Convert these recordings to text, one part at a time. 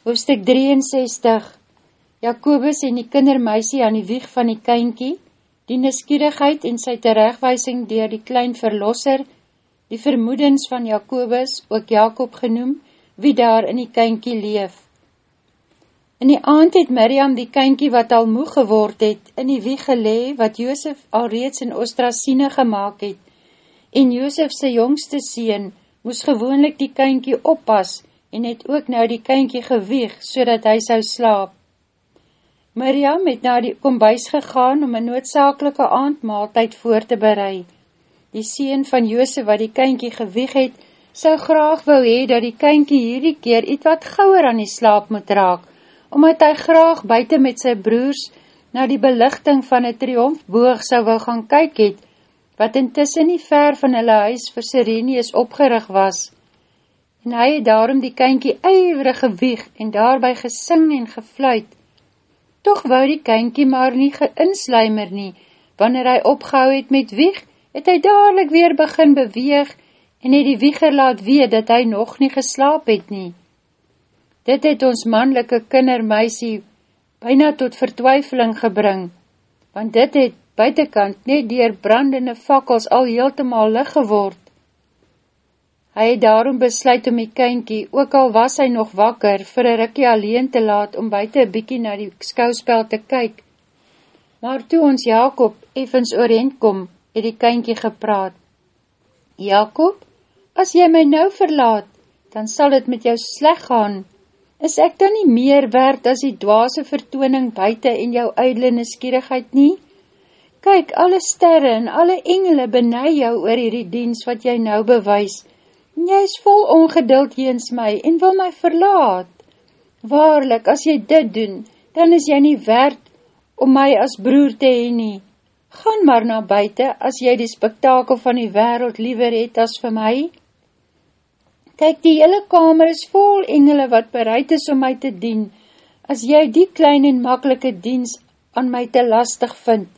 Hoofstuk 63 Jacobus en die kindermeisie aan die wieg van die kynkie, die neskierigheid en sy terechtwijsing dier die klein verlosser, die vermoedens van Jacobus, ook Jacob genoem, wie daar in die kynkie leef. In die aand het Miriam die kynkie wat al moe geword het, in die wieg gelee wat Joosef al reeds in Ostrasine gemaakt het, en Joosef sy jongste sien moes gewoonlik die kynkie oppas, en het ook nou die kynkie geweeg, so dat hy sou slaap. Miriam het na die kombuis gegaan om een noodzakelike aandmaaltijd voor te berei. Die sien van Joose wat die kynkie geweeg het, sou graag wou hee dat die kynkie hierdie keer iets wat gauwer aan die slaap moet raak, omdat hy graag buiten met sy broers na die belichting van een triomfboog sou wou gaan kyk het, wat intussen nie ver van hulle huis vir Sirenius opgerig was, en hy het daarom die kynkie eiwerig gewieg en daarby gesing en gefluit. Toch wou die kynkie maar nie geinsluimer nie, wanneer hy opgehou het met wieg, het hy dadelijk weer begin beweeg en het die wieger laat weet dat hy nog nie geslaap het nie. Dit het ons mannelike kindermeisie byna tot vertwyfeling gebring, want dit het buitenkant net dier brandende fakkels al heeltemaal lig geword. Hy het daarom besluit om die kynkie, ook al was hy nog wakker, vir een rikkie alleen te laat om buiten een bykie na die skouspel te kyk. Maar toe ons Jacob evens oorheen kom, het die kynkie gepraat. Jacob, as jy my nou verlaat, dan sal het met jou sleg gaan. Is ek dan nie meer werd as die dwaase vertooning buiten en jou uidele neskierigheid nie? Kyk, alle sterre en alle engele benei jou oor hierdie diens wat jy nou bewys, Jy is vol ongeduld jeens my en wil my verlaat. Waarlik, as jy dit doen, dan is jy nie werd om my as broer te heen nie. Gaan maar na buiten, as jy die spektakel van die wereld liever het as vir my. Kyk, die hele kamer is vol engele wat bereid is om my te dien, as jy die klein en makkelike diens aan my te lastig vind.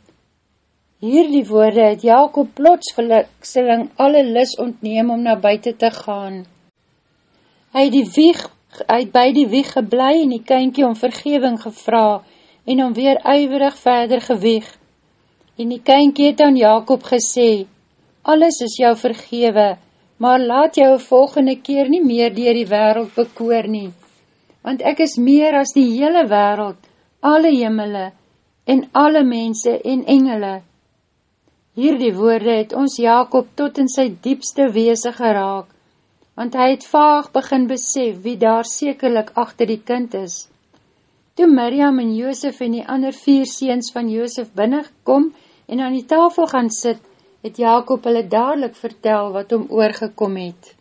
Hierdie woorde het Jacob plots verlikseling alle lis ontneem om na buiten te gaan. Hy het, die wieg, hy het by die wieg geblei en die kynkie om vergeving gevra en om weer uiverig verder gewieg. En die kynkie het aan Jacob gesê, alles is jou vergewe, maar laat jou volgende keer nie meer dier die wereld bekoor nie, want ek is meer as die hele wereld, alle jimmele en alle mense en engele, Hierdie woorde het ons Jacob tot in sy diepste weese geraak, want hy het vaag begin besef wie daar sekerlik achter die kind is. Toe Miriam en Joosef en die ander vier seens van Joosef binnengekom en aan die tafel gaan sit, het Jacob hulle dadelijk vertel wat om oorgekom het.